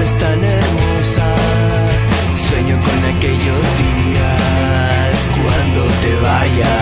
es tan hermosa. Sueño con aquellos días cuando te vayas.